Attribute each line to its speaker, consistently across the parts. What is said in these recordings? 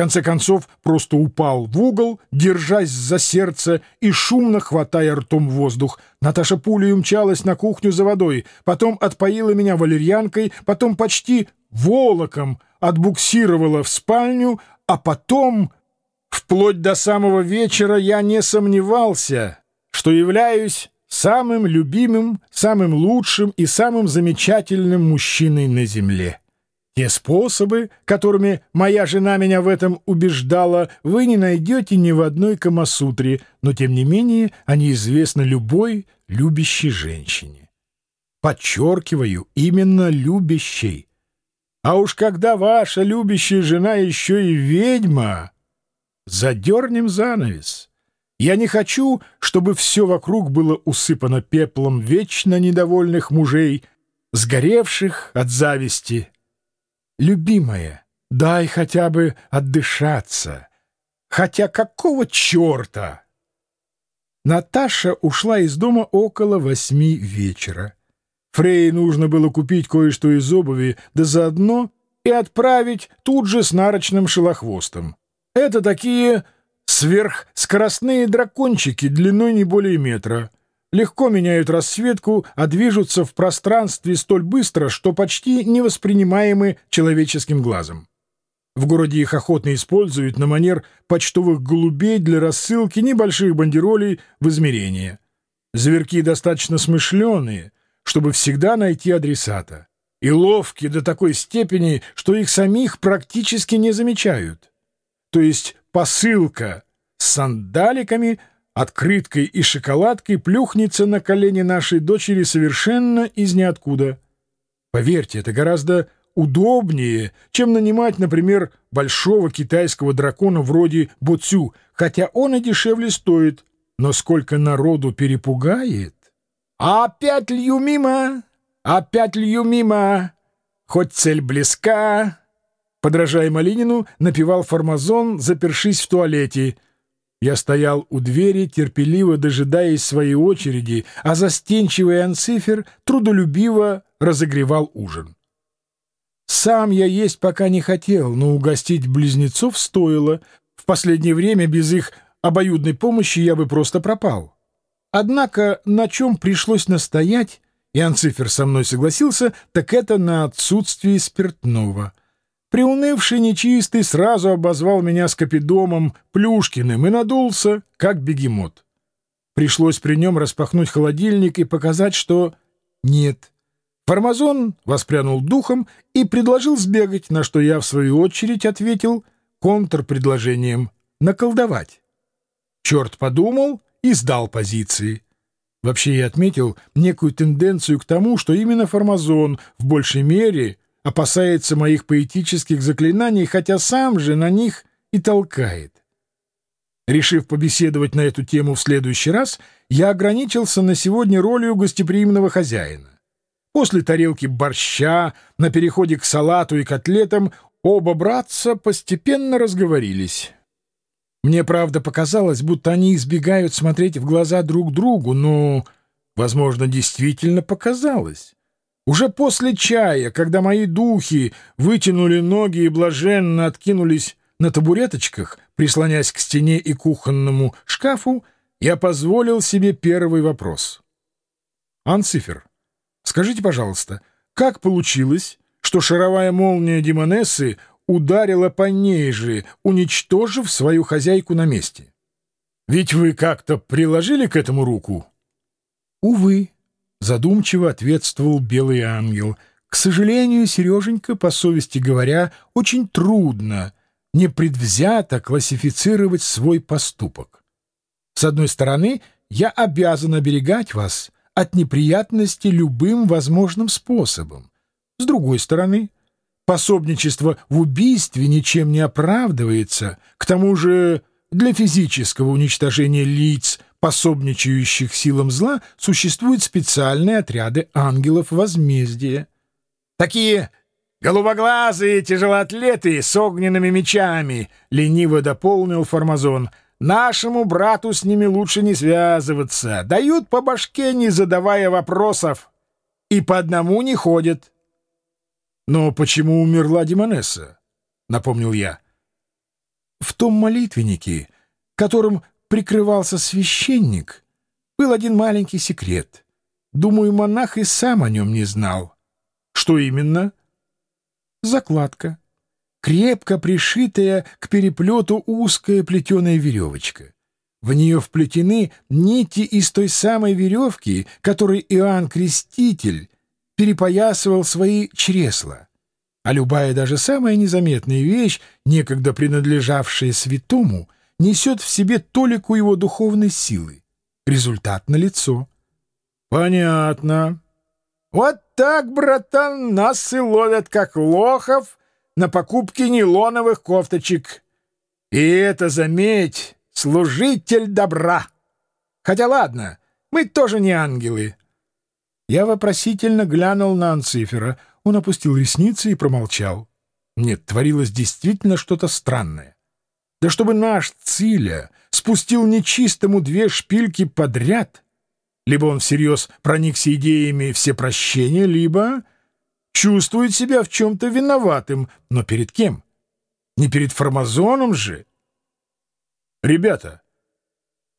Speaker 1: конце концов просто упал в угол, держась за сердце и шумно хватая ртом воздух. Наташа пулей умчалась на кухню за водой, потом отпоила меня валерьянкой, потом почти волоком отбуксировала в спальню, а потом, вплоть до самого вечера, я не сомневался, что являюсь самым любимым, самым лучшим и самым замечательным мужчиной на земле. Те способы, которыми моя жена меня в этом убеждала, вы не найдете ни в одной Камасутре, но, тем не менее, они известны любой любящей женщине. Подчеркиваю, именно любящей. А уж когда ваша любящая жена еще и ведьма, задернем занавес. Я не хочу, чтобы все вокруг было усыпано пеплом вечно недовольных мужей, сгоревших от зависти, любимая, дай хотя бы отдышаться. Хотя какого черта? Наташа ушла из дома около восьми вечера. Фрей нужно было купить кое-что из обуви, да заодно и отправить тут же с нарочным шелохвостом. Это такие сверхскоростные дракончики длиной не более метра легко меняют расцветку, а движутся в пространстве столь быстро, что почти невоспринимаемы человеческим глазом. В городе их охотно используют на манер почтовых голубей для рассылки небольших бандеролей в измерение. Зверки достаточно смышленые, чтобы всегда найти адресата, и ловки до такой степени, что их самих практически не замечают. То есть посылка с сандаликами — открыткой и шоколадкой плюхнется на колени нашей дочери совершенно из ниоткуда. Поверьте, это гораздо удобнее, чем нанимать, например, большого китайского дракона вроде Боцю, хотя он и дешевле стоит. Но сколько народу перепугает! «Опять лью мимо! Опять лью мимо! Хоть цель близка!» Подражая Малинину, напевал Формазон, запершись в туалете — я стоял у двери, терпеливо дожидаясь своей очереди, а застенчивый Анцифер трудолюбиво разогревал ужин. Сам я есть пока не хотел, но угостить близнецов стоило. В последнее время без их обоюдной помощи я бы просто пропал. Однако на чем пришлось настоять, и Анцифер со мной согласился, так это на отсутствии спиртного — Приунывший нечистый сразу обозвал меня скопидомом Плюшкиным и надулся, как бегемот. Пришлось при нем распахнуть холодильник и показать, что нет. Формазон воспрянул духом и предложил сбегать, на что я, в свою очередь, ответил контрпредложением — наколдовать. Черт подумал и сдал позиции. Вообще я отметил некую тенденцию к тому, что именно Формазон в большей мере — опасается моих поэтических заклинаний, хотя сам же на них и толкает. Решив побеседовать на эту тему в следующий раз, я ограничился на сегодня ролью гостеприимного хозяина. После тарелки борща, на переходе к салату и котлетам, оба братца постепенно разговорились. Мне, правда, показалось, будто они избегают смотреть в глаза друг другу, но, возможно, действительно показалось. Уже после чая, когда мои духи вытянули ноги и блаженно откинулись на табуреточках, прислонясь к стене и кухонному шкафу, я позволил себе первый вопрос. «Анцифер, скажите, пожалуйста, как получилось, что шаровая молния Демонессы ударила по ней же, уничтожив свою хозяйку на месте? Ведь вы как-то приложили к этому руку?» «Увы», Задумчиво ответствовал белый ангел. К сожалению, Сереженька, по совести говоря, очень трудно непредвзято классифицировать свой поступок. С одной стороны, я обязан оберегать вас от неприятностей любым возможным способом. С другой стороны, пособничество в убийстве ничем не оправдывается, к тому же для физического уничтожения лиц – пособничающих силам зла, существуют специальные отряды ангелов возмездия. Такие голубоглазые тяжелоатлеты с огненными мечами, — лениво дополнил Формазон. Нашему брату с ними лучше не связываться. Дают по башке, не задавая вопросов. И по одному не ходят. — Но почему умерла Демонесса? — напомнил я. В том молитвеннике, которым прикрывался священник, был один маленький секрет. Думаю, монах и сам о нем не знал. Что именно? Закладка. Крепко пришитая к переплету узкая плетеная веревочка. В нее вплетены нити из той самой веревки, которой Иоанн Креститель перепоясывал свои чресла. А любая даже самая незаметная вещь, некогда принадлежавшая святому, несет в себе толику его духовной силы. Результат налицо.
Speaker 2: Понятно. Вот так, братан, нас и ловят, как лохов, на покупке нейлоновых кофточек. И это, заметь, служитель добра. Хотя ладно, мы тоже не ангелы.
Speaker 1: Я вопросительно глянул на Анцифера. Он опустил ресницы и промолчал. Нет, творилось действительно что-то странное. Да чтобы наш Циля спустил нечистому две шпильки подряд, либо он всерьез проникся идеями всепрощения, либо чувствует себя в чем-то виноватым. Но перед кем? Не перед Формазоном же. «Ребята,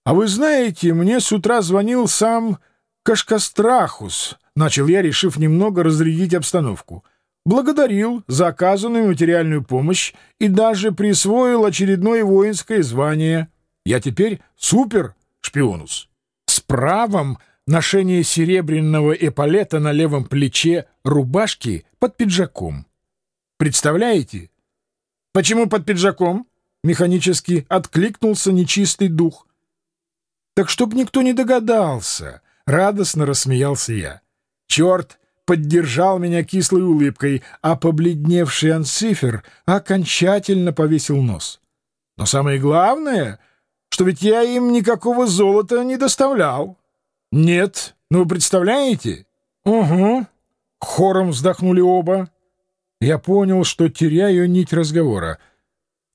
Speaker 1: а вы знаете, мне с утра звонил сам Кашкастрахус», — начал я, решив немного разрядить обстановку. Благодарил за оказанную материальную помощь и даже присвоил очередное воинское звание. Я теперь супер-шпионус. С правом ношения серебряного эполета на левом плече рубашки под пиджаком. Представляете?
Speaker 2: Почему под пиджаком? Механически откликнулся нечистый дух.
Speaker 1: Так чтоб никто не догадался, радостно рассмеялся я. Черт поддержал меня кислой улыбкой, а побледневший Анцифер окончательно повесил нос. Но самое главное, что ведь я им никакого золота не доставлял. Нет, ну вы представляете? Угу. Хором вздохнули оба. Я понял, что теряю нить разговора.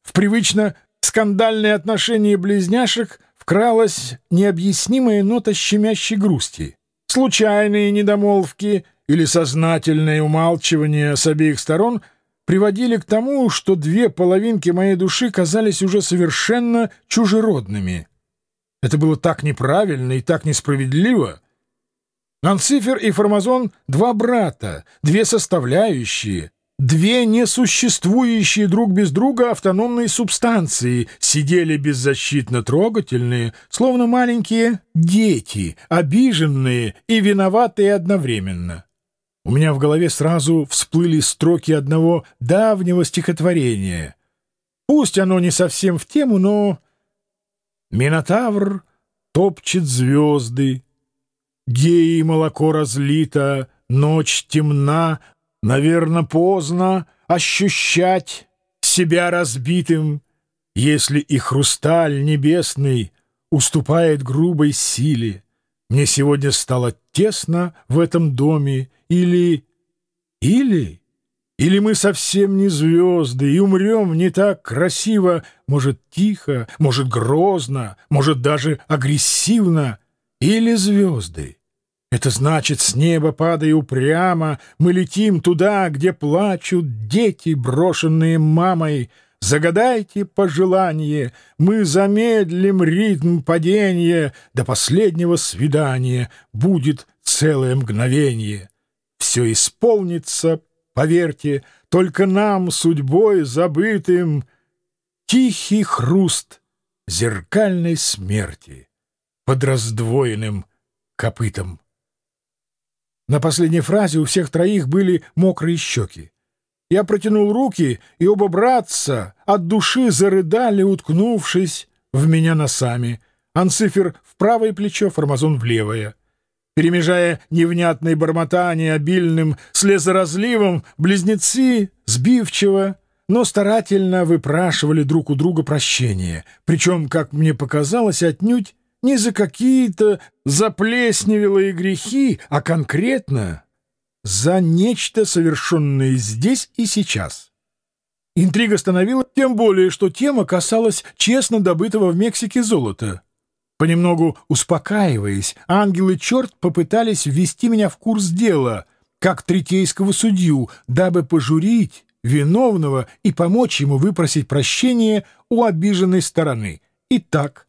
Speaker 1: В привычно скандальные отношения близняшек вкралась необъяснимая нота щемящей грусти. Случайные недомолвки или сознательное умалчивание с обеих сторон приводили к тому, что две половинки моей души казались уже совершенно чужеродными. Это было так неправильно и так несправедливо. Анцифер и Формазон — два брата, две составляющие, две несуществующие друг без друга автономные субстанции сидели беззащитно трогательные, словно маленькие дети, обиженные и виноватые одновременно. У меня в голове сразу всплыли строки одного давнего стихотворения. Пусть оно не совсем в тему, но Минотавр топчет звезды, Геи молоко разлито, ночь темна, Наверно, поздно ощущать себя разбитым, Если и хрусталь небесный уступает грубой силе. Мне сегодня стало тесно в этом доме, или... Или... Или мы совсем не звезды и умрем не так красиво, может, тихо, может, грозно, может, даже агрессивно, или звезды. Это значит, с неба падая упрямо, мы летим туда, где плачут дети, брошенные мамой. Загадайте пожелание, мы замедлим ритм падения, до последнего свидания будет целое мгновение. Все исполнится Поверьте, только нам, судьбой забытым, Тихий хруст зеркальной смерти Под раздвоенным копытом. На последней фразе у всех троих были мокрые щеки. Я протянул руки, и оба братца от души зарыдали, уткнувшись в меня носами. Анцифер в правое плечо, Формазон в левое. Перемежая невнятные бормотания обильным слезоразливом, близнецы сбивчиво, но старательно выпрашивали друг у друга прощения, причем, как мне показалось, отнюдь не за какие-то заплесневелые грехи, а конкретно за нечто, совершенное здесь и сейчас. Интрига становилась тем более, что тема касалась честно добытого в Мексике золота — Понемногу успокаиваясь, ангел и черт попытались ввести меня в курс дела, как третейского судью, дабы пожурить виновного и помочь ему выпросить прощение у обиженной стороны. Итак,